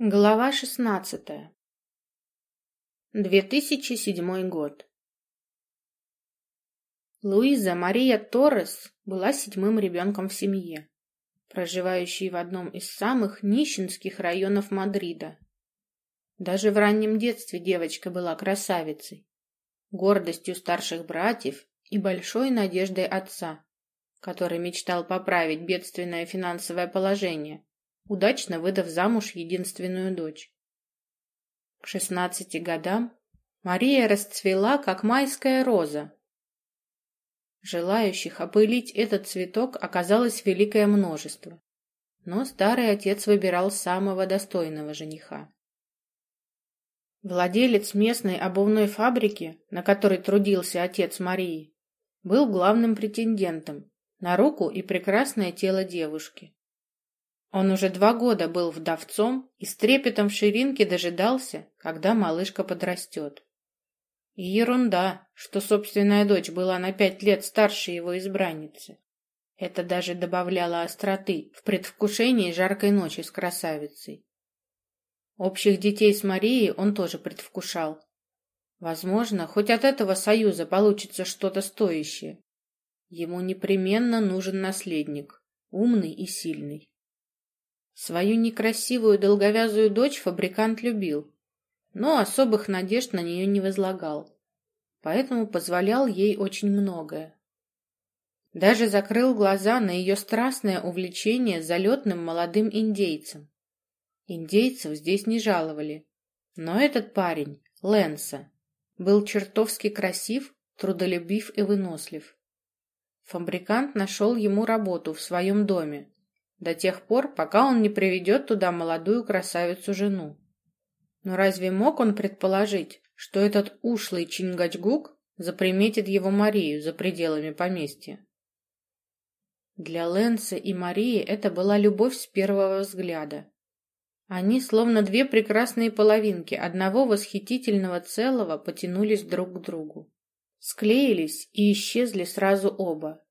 Глава шестнадцатая. 2007 год. Луиза Мария Торрес была седьмым ребенком в семье, проживающей в одном из самых нищенских районов Мадрида. Даже в раннем детстве девочка была красавицей, гордостью старших братьев и большой надеждой отца, который мечтал поправить бедственное финансовое положение удачно выдав замуж единственную дочь. К шестнадцати годам Мария расцвела, как майская роза. Желающих опылить этот цветок оказалось великое множество, но старый отец выбирал самого достойного жениха. Владелец местной обувной фабрики, на которой трудился отец Марии, был главным претендентом на руку и прекрасное тело девушки. Он уже два года был вдовцом и с трепетом в ширинке дожидался, когда малышка подрастет. И ерунда, что собственная дочь была на пять лет старше его избранницы. Это даже добавляло остроты в предвкушении жаркой ночи с красавицей. Общих детей с Марией он тоже предвкушал. Возможно, хоть от этого союза получится что-то стоящее. Ему непременно нужен наследник, умный и сильный. Свою некрасивую долговязую дочь фабрикант любил, но особых надежд на нее не возлагал, поэтому позволял ей очень многое. Даже закрыл глаза на ее страстное увлечение залетным молодым индейцем. Индейцев здесь не жаловали, но этот парень, Лэнса, был чертовски красив, трудолюбив и вынослив. Фабрикант нашел ему работу в своем доме, до тех пор, пока он не приведет туда молодую красавицу-жену. Но разве мог он предположить, что этот ушлый Чингачгук заприметит его Марию за пределами поместья? Для Лэнса и Марии это была любовь с первого взгляда. Они, словно две прекрасные половинки одного восхитительного целого, потянулись друг к другу. Склеились и исчезли сразу оба,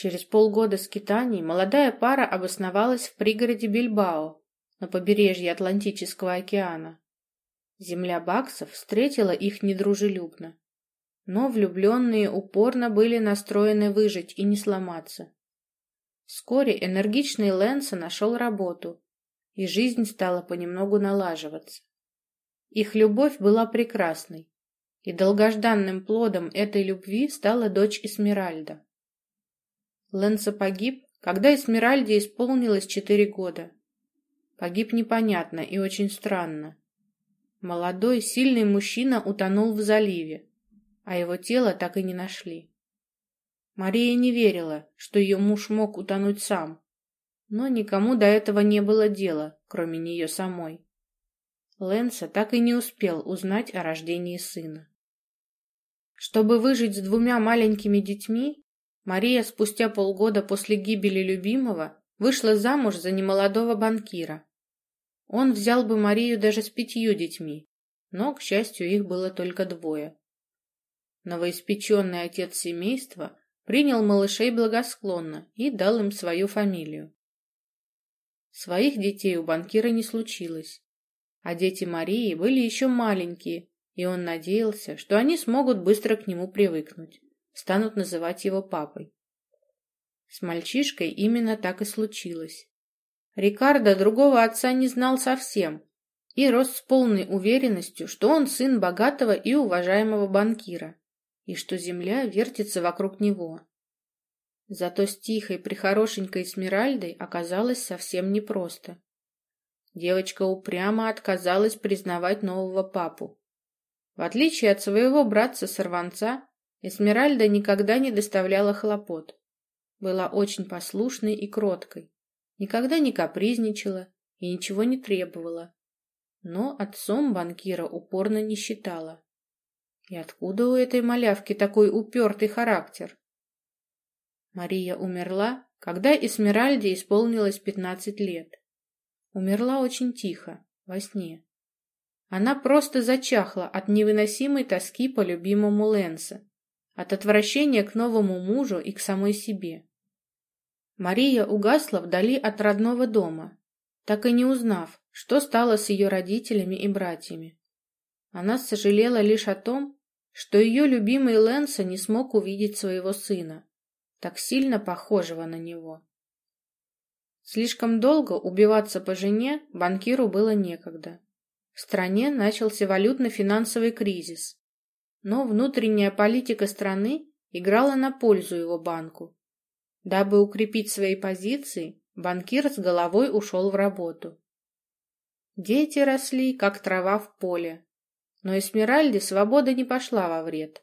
Через полгода скитаний молодая пара обосновалась в пригороде Бильбао, на побережье Атлантического океана. Земля баксов встретила их недружелюбно. Но влюбленные упорно были настроены выжить и не сломаться. Вскоре энергичный Лэнса нашел работу, и жизнь стала понемногу налаживаться. Их любовь была прекрасной, и долгожданным плодом этой любви стала дочь Эсмеральда. Лэнса погиб, когда Эсмеральде исполнилось четыре года. Погиб непонятно и очень странно. Молодой, сильный мужчина утонул в заливе, а его тело так и не нашли. Мария не верила, что ее муж мог утонуть сам, но никому до этого не было дела, кроме нее самой. Лэнса так и не успел узнать о рождении сына. Чтобы выжить с двумя маленькими детьми, Мария спустя полгода после гибели любимого вышла замуж за немолодого банкира. Он взял бы Марию даже с пятью детьми, но, к счастью, их было только двое. Новоиспеченный отец семейства принял малышей благосклонно и дал им свою фамилию. Своих детей у банкира не случилось, а дети Марии были еще маленькие, и он надеялся, что они смогут быстро к нему привыкнуть станут называть его папой. С мальчишкой именно так и случилось. Рикардо другого отца не знал совсем и рос с полной уверенностью, что он сын богатого и уважаемого банкира, и что земля вертится вокруг него. Зато с тихой, прихорошенькой Смиральдой оказалось совсем непросто. Девочка упрямо отказалась признавать нового папу. В отличие от своего братца-сорванца, Эсмеральда никогда не доставляла хлопот. Была очень послушной и кроткой. Никогда не капризничала и ничего не требовала. Но отцом банкира упорно не считала. И откуда у этой малявки такой упертый характер? Мария умерла, когда Эсмеральде исполнилось пятнадцать лет. Умерла очень тихо, во сне. Она просто зачахла от невыносимой тоски по любимому Лэнса от отвращения к новому мужу и к самой себе. Мария угасла вдали от родного дома, так и не узнав, что стало с ее родителями и братьями. Она сожалела лишь о том, что ее любимый Лэнса не смог увидеть своего сына, так сильно похожего на него. Слишком долго убиваться по жене банкиру было некогда. В стране начался валютно-финансовый кризис, но внутренняя политика страны играла на пользу его банку. Дабы укрепить свои позиции, банкир с головой ушел в работу. Дети росли, как трава в поле, но Эсмеральде свобода не пошла во вред.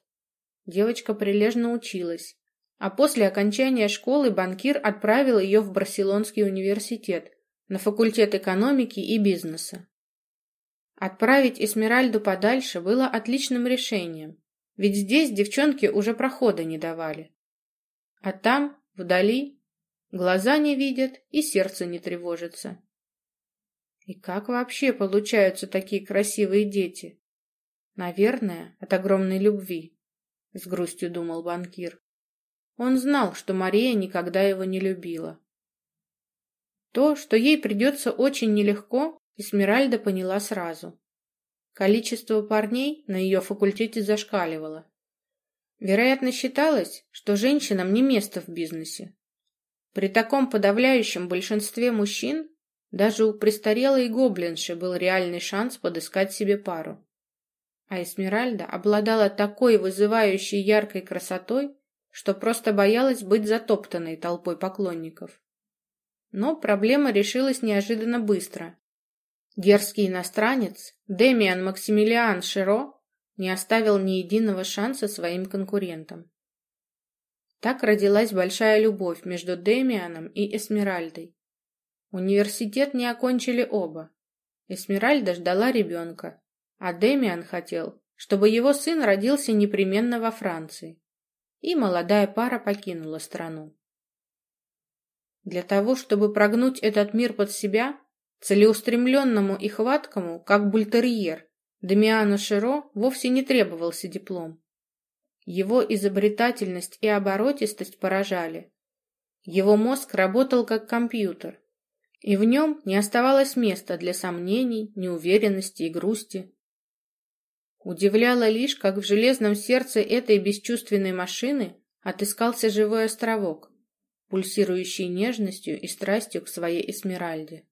Девочка прилежно училась, а после окончания школы банкир отправил ее в Барселонский университет на факультет экономики и бизнеса. Отправить Эсмеральду подальше было отличным решением, ведь здесь девчонки уже прохода не давали. А там, вдали, глаза не видят и сердце не тревожится. И как вообще получаются такие красивые дети? Наверное, от огромной любви, с грустью думал банкир. Он знал, что Мария никогда его не любила. То, что ей придется очень нелегко, Эсмеральда поняла сразу. Количество парней на ее факультете зашкаливало. Вероятно, считалось, что женщинам не место в бизнесе. При таком подавляющем большинстве мужчин даже у престарелой гоблинши был реальный шанс подыскать себе пару. А Эсмеральда обладала такой вызывающей яркой красотой, что просто боялась быть затоптанной толпой поклонников. Но проблема решилась неожиданно быстро. Дерзкий иностранец Демиан Максимилиан Широ не оставил ни единого шанса своим конкурентам. Так родилась большая любовь между Демианом и Эсмеральдой. Университет не окончили оба. Эсмеральда ждала ребенка, а Демиан хотел, чтобы его сын родился непременно во Франции и молодая пара покинула страну. Для того, чтобы прогнуть этот мир под себя, целеустремленному и хваткому, как бультерьер, Дамиану Широ вовсе не требовался диплом. Его изобретательность и оборотистость поражали. Его мозг работал как компьютер, и в нем не оставалось места для сомнений, неуверенности и грусти. Удивляло лишь, как в железном сердце этой бесчувственной машины отыскался живой островок, пульсирующий нежностью и страстью к своей Эсмеральде.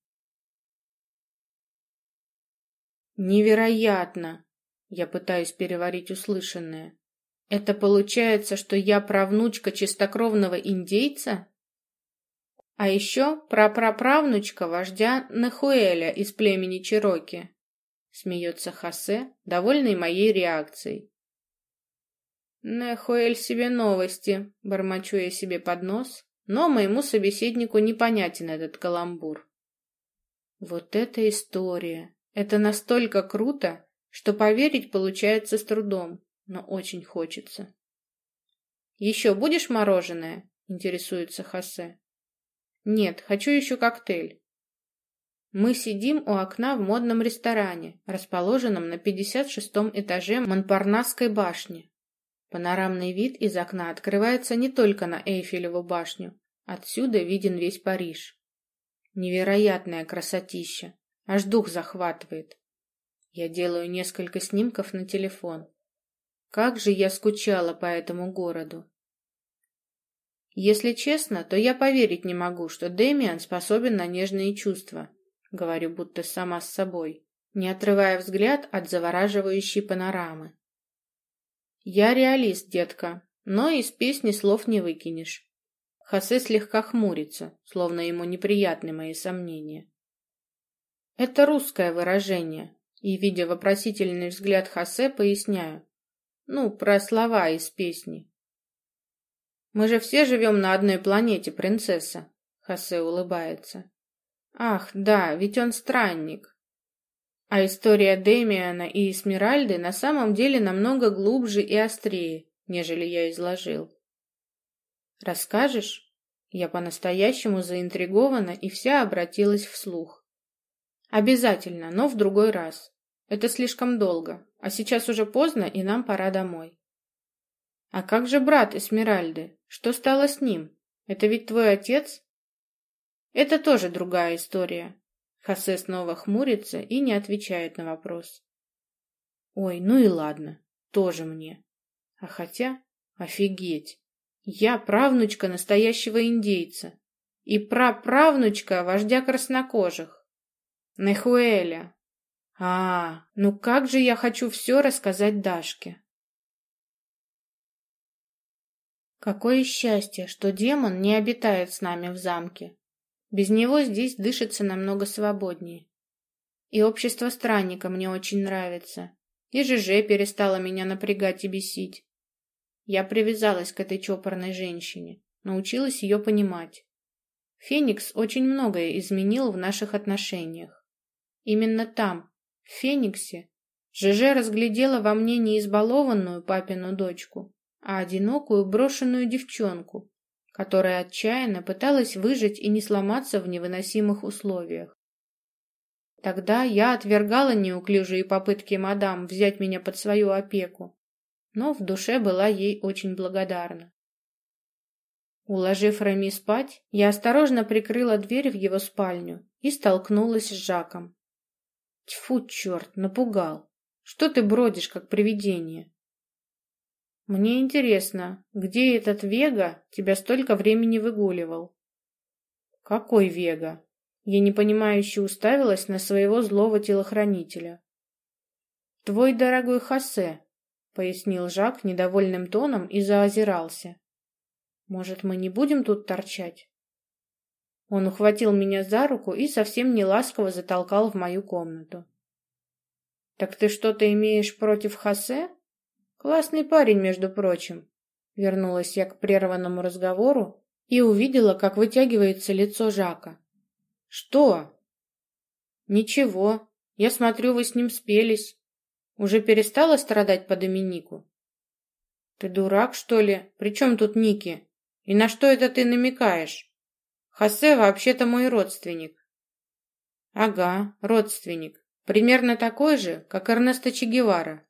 Невероятно! Я пытаюсь переварить услышанное. Это получается, что я правнучка чистокровного индейца? А еще прапраправнучка вождя Нахуэля из племени Чироки. Смеется Хосе, довольный моей реакцией. Нехуэль себе новости, бормочу я себе под нос, но моему собеседнику непонятен этот каламбур. Вот эта история. Это настолько круто, что поверить получается с трудом, но очень хочется. «Еще будешь мороженое?» — интересуется Хосе. «Нет, хочу еще коктейль». Мы сидим у окна в модном ресторане, расположенном на 56-м этаже Монпарнасской башни. Панорамный вид из окна открывается не только на Эйфелеву башню. Отсюда виден весь Париж. Невероятная красотища. Аж дух захватывает. Я делаю несколько снимков на телефон. Как же я скучала по этому городу. Если честно, то я поверить не могу, что Дэмиан способен на нежные чувства говорю будто сама с собой, не отрывая взгляд от завораживающей панорамы. Я реалист, детка, но из песни слов не выкинешь. Хосе слегка хмурится, словно ему неприятны мои сомнения. Это русское выражение, и, видя вопросительный взгляд Хосе, поясняю. Ну, про слова из песни. Мы же все живем на одной планете, принцесса. Хосе улыбается. Ах, да, ведь он странник. А история Демиана и Эсмеральды на самом деле намного глубже и острее, нежели я изложил. Расскажешь? Я по-настоящему заинтригована и вся обратилась вслух. Обязательно, но в другой раз. Это слишком долго, а сейчас уже поздно, и нам пора домой. А как же брат Эсмеральды? Что стало с ним? Это ведь твой отец? Это тоже другая история. Хосе снова хмурится и не отвечает на вопрос. Ой, ну и ладно, тоже мне. А хотя, офигеть, я правнучка настоящего индейца и праправнучка вождя краснокожих. Нехуэля. А, ну как же я хочу все рассказать Дашке. Какое счастье, что демон не обитает с нами в замке. Без него здесь дышится намного свободнее. И общество странника мне очень нравится. И ЖЖ перестала меня напрягать и бесить. Я привязалась к этой чопорной женщине, научилась ее понимать. Феникс очень многое изменил в наших отношениях. Именно там, в Фениксе, ЖЖ разглядела во мне не избалованную папину дочку, а одинокую брошенную девчонку, которая отчаянно пыталась выжить и не сломаться в невыносимых условиях. Тогда я отвергала неуклюжие попытки мадам взять меня под свою опеку, но в душе была ей очень благодарна. Уложив Рами спать, я осторожно прикрыла дверь в его спальню и столкнулась с Жаком. Тьфу, черт, напугал. Что ты бродишь, как привидение? Мне интересно, где этот Вега тебя столько времени выгуливал? Какой Вега? Я непонимающе уставилась на своего злого телохранителя. Твой дорогой Хосе, пояснил Жак недовольным тоном и заозирался. Может, мы не будем тут торчать? Он ухватил меня за руку и совсем не ласково затолкал в мою комнату. Так ты что-то имеешь против Хосе? Классный парень, между прочим. Вернулась я к прерванному разговору и увидела, как вытягивается лицо Жака. Что? Ничего. Я смотрю, вы с ним спелись. Уже перестала страдать по Доминику? Ты дурак, что ли? При чем тут Ники? И на что это ты намекаешь? Хосе вообще-то мой родственник. Ага, родственник. Примерно такой же, как Эрнесто Че Гевара.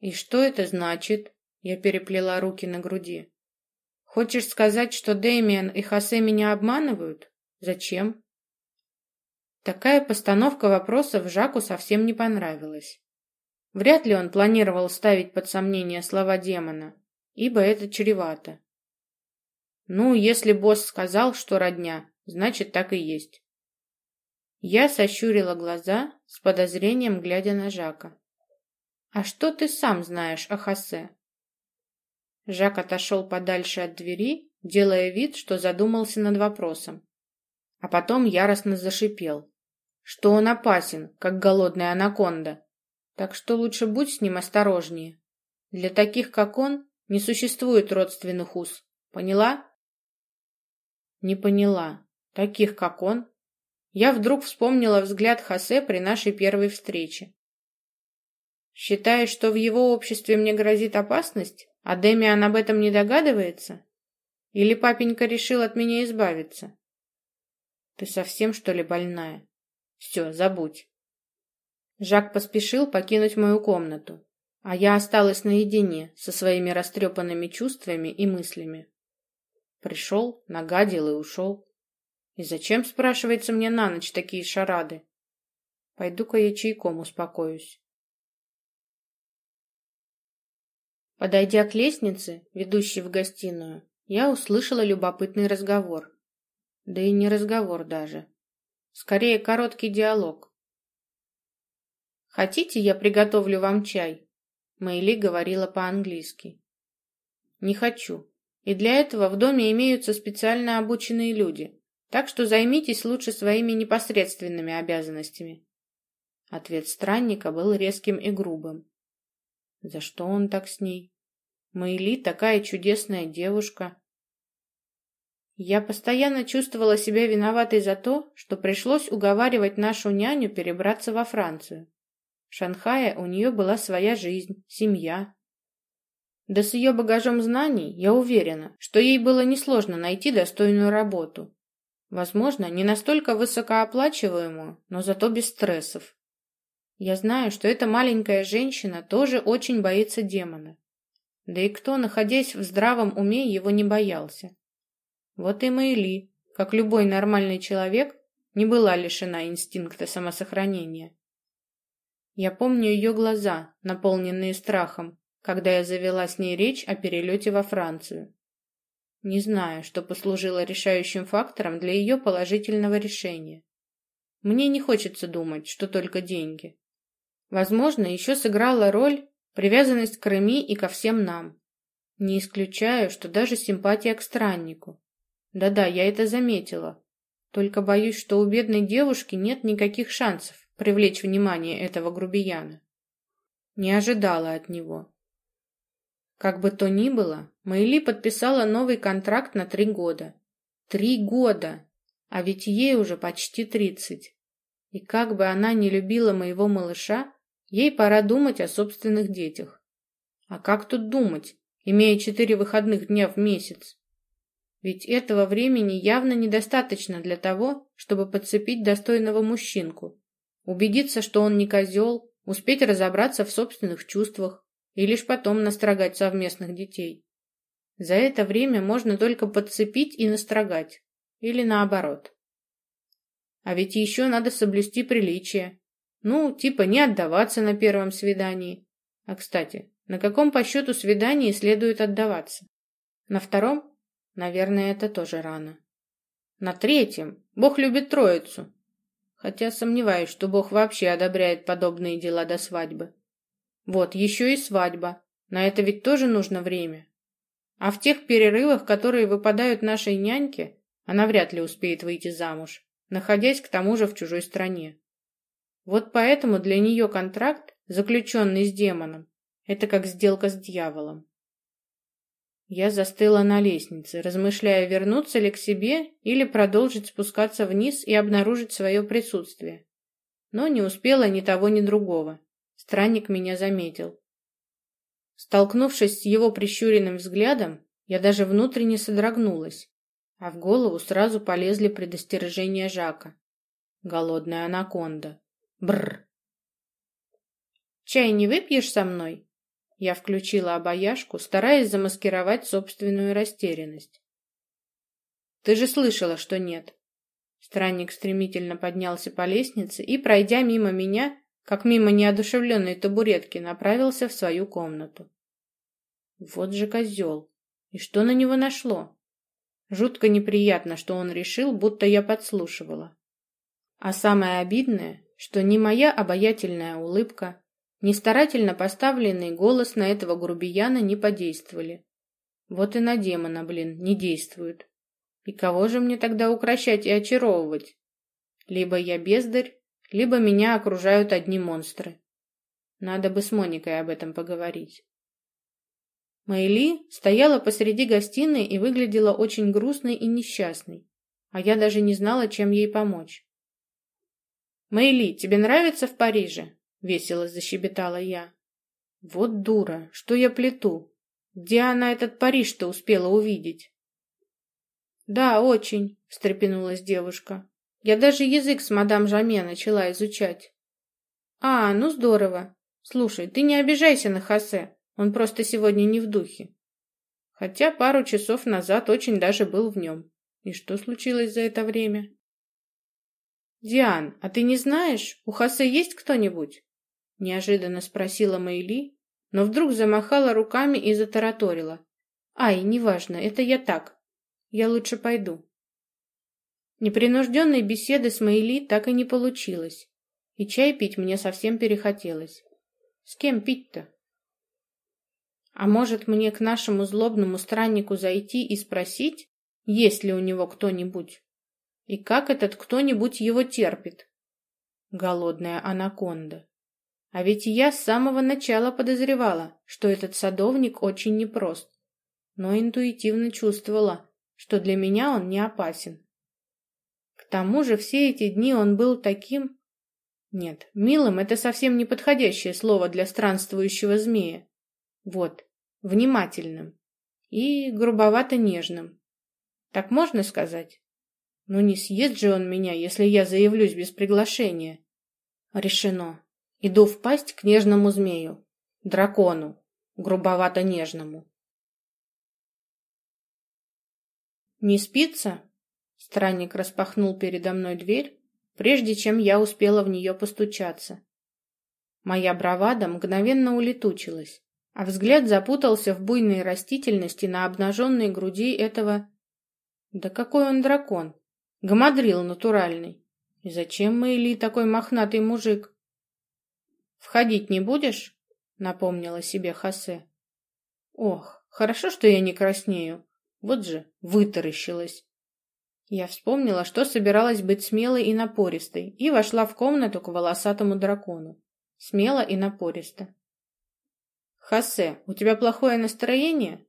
«И что это значит?» Я переплела руки на груди. «Хочешь сказать, что Дэмиан и Хосе меня обманывают? Зачем?» Такая постановка вопросов Жаку совсем не понравилась. Вряд ли он планировал ставить под сомнение слова демона, ибо это чревато. Ну, если босс сказал, что родня, значит, так и есть. Я сощурила глаза, с подозрением глядя на Жака. «А что ты сам знаешь о Хосе?» Жак отошел подальше от двери, делая вид, что задумался над вопросом. А потом яростно зашипел, что он опасен, как голодная анаконда. Так что лучше будь с ним осторожнее. Для таких, как он, не существует родственных уз. Поняла? Не поняла. Таких, как он? Я вдруг вспомнила взгляд Хосе при нашей первой встрече. Считаешь, что в его обществе мне грозит опасность, а Демиан об этом не догадывается? Или папенька решил от меня избавиться? Ты совсем, что ли, больная? Все, забудь. Жак поспешил покинуть мою комнату, а я осталась наедине со своими растрепанными чувствами и мыслями. Пришел, нагадил и ушел. И зачем, спрашивается мне на ночь такие шарады? Пойду-ка я чайком успокоюсь. Подойдя к лестнице, ведущей в гостиную, я услышала любопытный разговор. Да и не разговор даже. Скорее, короткий диалог. «Хотите, я приготовлю вам чай?» Мэйли говорила по-английски. «Не хочу. И для этого в доме имеются специально обученные люди, так что займитесь лучше своими непосредственными обязанностями». Ответ странника был резким и грубым. За что он так с ней? Мэйли такая чудесная девушка. Я постоянно чувствовала себя виноватой за то, что пришлось уговаривать нашу няню перебраться во Францию. В Шанхае у нее была своя жизнь, семья. Да с ее багажом знаний я уверена, что ей было несложно найти достойную работу. Возможно, не настолько высокооплачиваемую, но зато без стрессов. Я знаю, что эта маленькая женщина тоже очень боится демона. Да и кто, находясь в здравом уме, его не боялся? Вот и Мэйли, как любой нормальный человек, не была лишена инстинкта самосохранения. Я помню ее глаза, наполненные страхом, когда я завела с ней речь о перелете во Францию. Не знаю, что послужило решающим фактором для ее положительного решения. Мне не хочется думать, что только деньги. Возможно, еще сыграла роль привязанность к Реми и ко всем нам. Не исключаю, что даже симпатия к страннику. Да-да, я это заметила. Только боюсь, что у бедной девушки нет никаких шансов привлечь внимание этого грубияна. Не ожидала от него. Как бы то ни было, Мэйли подписала новый контракт на три года. Три года! А ведь ей уже почти тридцать. И как бы она ни любила моего малыша, ей пора думать о собственных детях. А как тут думать, имея четыре выходных дня в месяц? Ведь этого времени явно недостаточно для того, чтобы подцепить достойного мужчинку, убедиться, что он не козел, успеть разобраться в собственных чувствах и лишь потом настрогать совместных детей. За это время можно только подцепить и настрогать, или наоборот. А ведь еще надо соблюсти приличие. Ну, типа не отдаваться на первом свидании. А, кстати, на каком по счету свидании следует отдаваться? На втором? Наверное, это тоже рано. На третьем. Бог любит троицу. Хотя сомневаюсь, что Бог вообще одобряет подобные дела до свадьбы. Вот, еще и свадьба. На это ведь тоже нужно время. А в тех перерывах, которые выпадают нашей няньке, она вряд ли успеет выйти замуж, находясь к тому же в чужой стране. Вот поэтому для нее контракт, заключенный с демоном, это как сделка с дьяволом. Я застыла на лестнице, размышляя, вернуться ли к себе или продолжить спускаться вниз и обнаружить свое присутствие. Но не успела ни того, ни другого. Странник меня заметил. Столкнувшись с его прищуренным взглядом, я даже внутренне содрогнулась, а в голову сразу полезли предостережения Жака. Голодная анаконда. Бррр. «Чай не выпьешь со мной?» Я включила обаяшку, стараясь замаскировать собственную растерянность. «Ты же слышала, что нет». Странник стремительно поднялся по лестнице и, пройдя мимо меня, как мимо неодушевленной табуретки, направился в свою комнату. Вот же козел! И что на него нашло? Жутко неприятно, что он решил, будто я подслушивала. А самое обидное, что ни моя обаятельная улыбка, ни старательно поставленный голос на этого грубияна не подействовали. Вот и на демона, блин, не действуют. И кого же мне тогда укращать и очаровывать? Либо я бездарь, либо меня окружают одни монстры. Надо бы с Моникой об этом поговорить. Мэйли стояла посреди гостиной и выглядела очень грустной и несчастной, а я даже не знала, чем ей помочь. «Мэйли, тебе нравится в Париже?» — весело защебетала я. «Вот дура, что я плету? Где она этот Париж-то успела увидеть?» «Да, очень», — встрепенулась девушка. Я даже язык с мадам Жаме начала изучать. А, ну здорово. Слушай, ты не обижайся на Хосе, он просто сегодня не в духе. Хотя пару часов назад очень даже был в нем. И что случилось за это время? «Диан, а ты не знаешь, у Хосе есть кто-нибудь?» Неожиданно спросила Мэйли, но вдруг замахала руками и затараторила. «Ай, неважно, это я так. Я лучше пойду». Непринужденной беседы с Мэйли так и не получилось, и чай пить мне совсем перехотелось. С кем пить-то? А может, мне к нашему злобному страннику зайти и спросить, есть ли у него кто-нибудь? И как этот кто-нибудь его терпит? Голодная анаконда. А ведь я с самого начала подозревала, что этот садовник очень непрост, но интуитивно чувствовала, что для меня он не опасен. Тому же все эти дни он был таким... Нет, милым — это совсем не подходящее слово для странствующего змея. Вот, внимательным и грубовато нежным. Так можно сказать? Ну не съест же он меня, если я заявлюсь без приглашения. Решено. Иду в пасть к нежному змею, дракону, грубовато нежному. Не спится? Странник распахнул передо мной дверь, прежде чем я успела в нее постучаться. Моя бравада мгновенно улетучилась, а взгляд запутался в буйной растительности на обнаженной груди этого... Да какой он дракон! Гамадрил натуральный! И зачем Мэйли такой мохнатый мужик? «Входить не будешь?» — напомнила себе Хосе. «Ох, хорошо, что я не краснею. Вот же вытаращилась». Я вспомнила, что собиралась быть смелой и напористой, и вошла в комнату к волосатому дракону. Смело и напористо. «Хосе, у тебя плохое настроение?»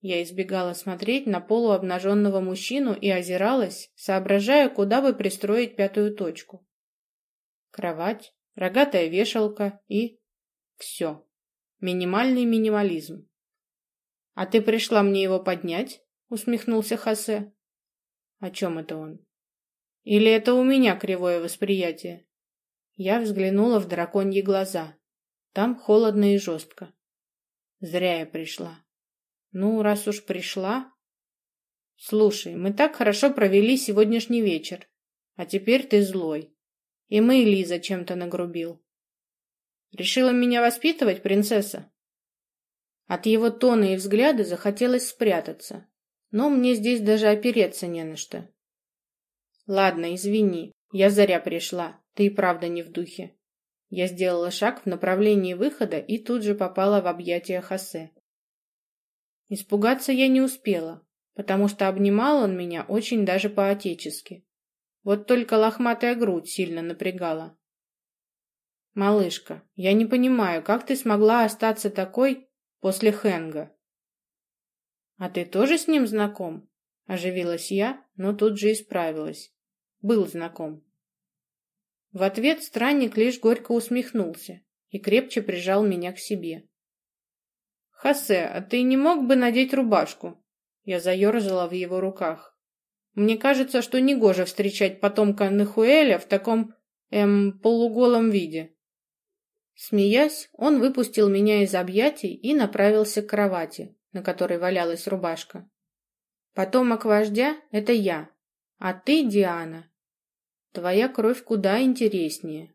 Я избегала смотреть на полуобнаженного мужчину и озиралась, соображая, куда бы пристроить пятую точку. Кровать, рогатая вешалка и... Все. Минимальный минимализм. «А ты пришла мне его поднять?» — усмехнулся Хосе. «О чем это он?» «Или это у меня кривое восприятие?» Я взглянула в драконьи глаза. Там холодно и жестко. Зря я пришла. Ну, раз уж пришла... Слушай, мы так хорошо провели сегодняшний вечер, а теперь ты злой. И мы Лиза чем-то нагрубил. Решила меня воспитывать, принцесса? От его тона и взгляда захотелось спрятаться, но мне здесь даже опереться не на что. Ладно, извини, я заря пришла, ты и правда не в духе. Я сделала шаг в направлении выхода и тут же попала в объятия Хосе. Испугаться я не успела, потому что обнимал он меня очень даже по-отечески. Вот только лохматая грудь сильно напрягала. «Малышка, я не понимаю, как ты смогла остаться такой после Хэнга?» «А ты тоже с ним знаком?» — оживилась я, но тут же исправилась. «Был знаком». В ответ странник лишь горько усмехнулся и крепче прижал меня к себе. «Хосе, а ты не мог бы надеть рубашку?» Я заерзала в его руках. «Мне кажется, что негоже встречать потомка Нахуэля в таком, эм, полуголом виде». Смеясь, он выпустил меня из объятий и направился к кровати, на которой валялась рубашка. «Потомок вождя — это я, а ты, Диана. Твоя кровь куда интереснее».